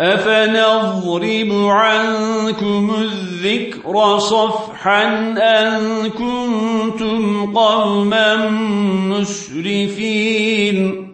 أفنضرب عنكم الذكر صفحا أن كنتم قوما مسرفين